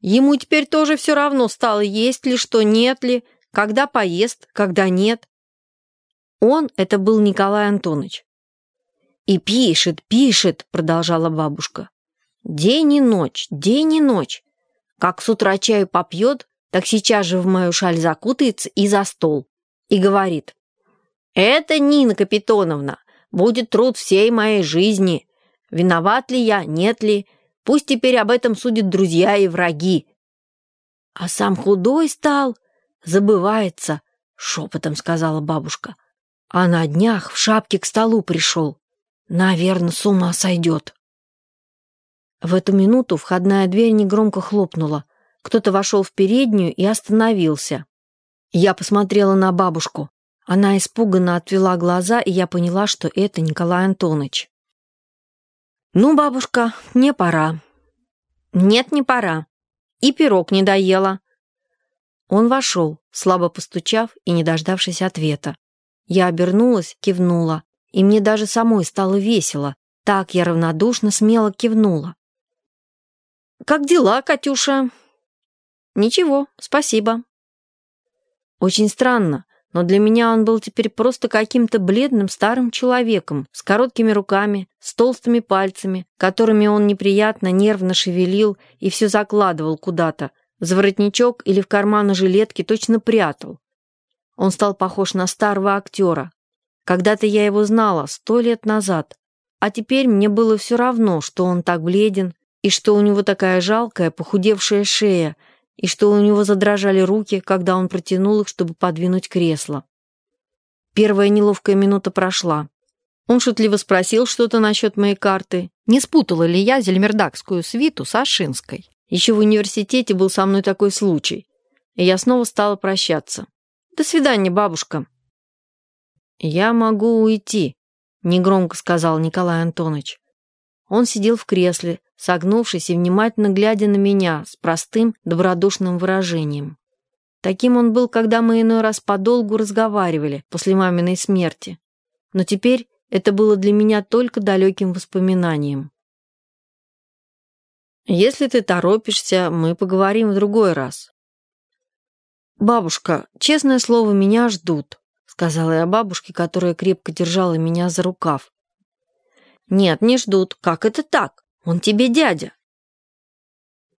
Ему теперь тоже все равно стало, есть ли что, нет ли, когда поест, когда нет. Он — это был Николай Антонович. «И пишет, пишет», — продолжала бабушка. «День и ночь, день и ночь. Как с утра чаю попьет, так сейчас же в мою шаль закутается и за стол. И говорит, «Это, Нина Капитоновна, будет труд всей моей жизни. Виноват ли я, нет ли, пусть теперь об этом судят друзья и враги». А сам худой стал, забывается, шепотом сказала бабушка. А на днях в шапке к столу пришел. Наверное, с ума сойдет. В эту минуту входная дверь негромко хлопнула. Кто-то вошел в переднюю и остановился. Я посмотрела на бабушку. Она испуганно отвела глаза, и я поняла, что это Николай Антонович. «Ну, бабушка, мне пора». «Нет, не пора. И пирог не доела». Он вошел, слабо постучав и не дождавшись ответа. Я обернулась, кивнула, и мне даже самой стало весело. Так я равнодушно смело кивнула. «Как дела, Катюша?» «Ничего, спасибо». Очень странно, но для меня он был теперь просто каким-то бледным старым человеком с короткими руками, с толстыми пальцами, которыми он неприятно нервно шевелил и все закладывал куда-то, в воротничок или в карманы жилетки точно прятал. Он стал похож на старого актера. Когда-то я его знала, сто лет назад. А теперь мне было все равно, что он так бледен, и что у него такая жалкая, похудевшая шея, и что у него задрожали руки, когда он протянул их, чтобы подвинуть кресло. Первая неловкая минута прошла. Он шутливо спросил что-то насчет моей карты. Не спутала ли я зельмердакскую свиту с Ашинской? Еще в университете был со мной такой случай. И я снова стала прощаться. «До свидания, бабушка». «Я могу уйти», — негромко сказал Николай Антонович. Он сидел в кресле, согнувшись и внимательно глядя на меня с простым, добродушным выражением. Таким он был, когда мы иной раз подолгу разговаривали после маминой смерти. Но теперь это было для меня только далеким воспоминанием. «Если ты торопишься, мы поговорим в другой раз», «Бабушка, честное слово, меня ждут», — сказала я бабушке, которая крепко держала меня за рукав. «Нет, не ждут. Как это так? Он тебе дядя».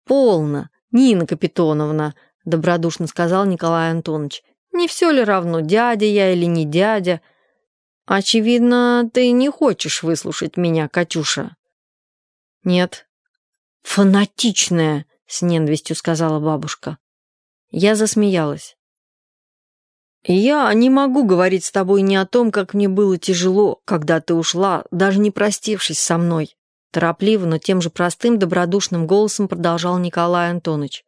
«Полно, Нина Капитоновна», — добродушно сказал Николай Антонович. «Не все ли равно, дядя я или не дядя? Очевидно, ты не хочешь выслушать меня, Катюша». «Нет». «Фанатичная», — с ненавистью сказала бабушка. Я засмеялась. «Я не могу говорить с тобой ни о том, как мне было тяжело, когда ты ушла, даже не простившись со мной», торопливо, но тем же простым, добродушным голосом продолжал Николай Антонович.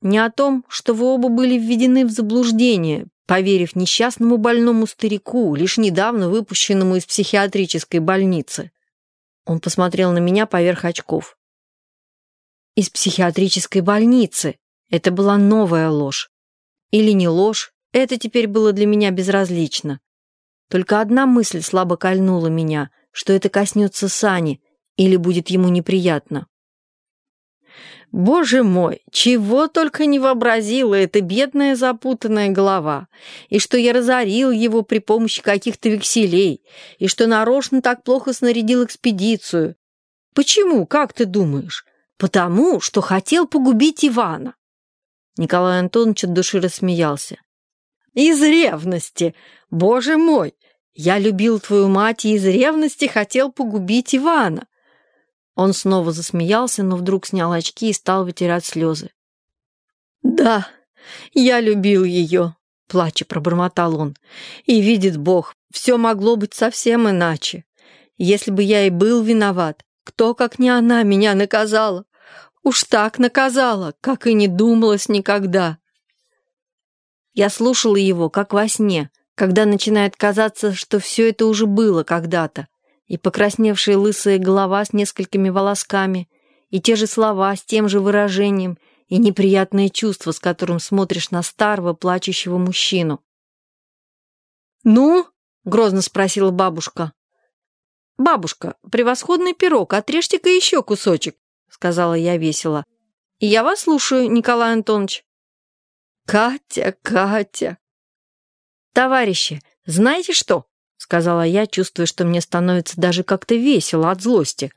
«Не о том, что вы оба были введены в заблуждение, поверив несчастному больному старику, лишь недавно выпущенному из психиатрической больницы». Он посмотрел на меня поверх очков. «Из психиатрической больницы», это была новая ложь. Или не ложь, это теперь было для меня безразлично. Только одна мысль слабо кольнула меня, что это коснется Сани или будет ему неприятно. Боже мой, чего только не вообразила эта бедная запутанная голова, и что я разорил его при помощи каких-то векселей, и что нарочно так плохо снарядил экспедицию. Почему, как ты думаешь? Потому, что хотел погубить Ивана. Николай Антонович от души рассмеялся. «Из ревности! Боже мой! Я любил твою мать и из ревности хотел погубить Ивана!» Он снова засмеялся, но вдруг снял очки и стал вытирать слезы. «Да, я любил ее», — плача пробормотал он. «И видит Бог, все могло быть совсем иначе. Если бы я и был виноват, кто, как не она, меня наказала? Уж так наказала, как и не думалось никогда. Я слушала его, как во сне, когда начинает казаться, что все это уже было когда-то, и покрасневшая лысая голова с несколькими волосками, и те же слова с тем же выражением, и неприятное чувство, с которым смотришь на старого плачущего мужчину. «Ну?» — грозно спросила бабушка. «Бабушка, превосходный пирог, отрежьте-ка еще кусочек», — сказала я весело. Я вас слушаю, Николай Антонович. Катя, Катя. Товарищи, знаете что? Сказала я, чувствуя, что мне становится даже как-то весело от злости.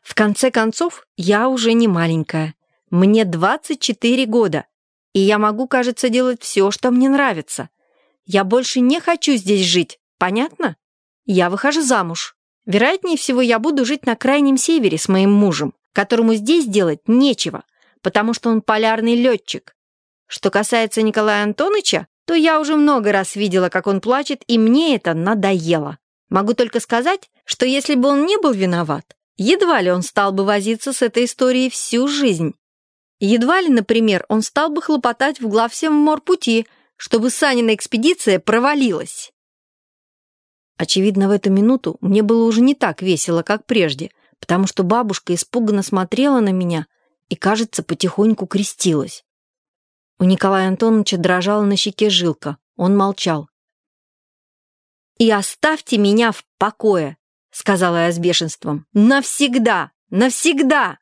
В конце концов, я уже не маленькая. Мне 24 года, и я могу, кажется, делать все, что мне нравится. Я больше не хочу здесь жить, понятно? Я выхожу замуж. Вероятнее всего, я буду жить на крайнем севере с моим мужем, которому здесь делать нечего, потому что он полярный летчик. Что касается Николая Антоновича, то я уже много раз видела, как он плачет, и мне это надоело. Могу только сказать, что если бы он не был виноват, едва ли он стал бы возиться с этой историей всю жизнь. Едва ли, например, он стал бы хлопотать в главсем морпути, чтобы Санина экспедиция провалилась. Очевидно, в эту минуту мне было уже не так весело, как прежде, потому что бабушка испуганно смотрела на меня и, кажется, потихоньку крестилась. У Николая Антоновича дрожала на щеке жилка. Он молчал. «И оставьте меня в покое», — сказала я с бешенством. «Навсегда! Навсегда!»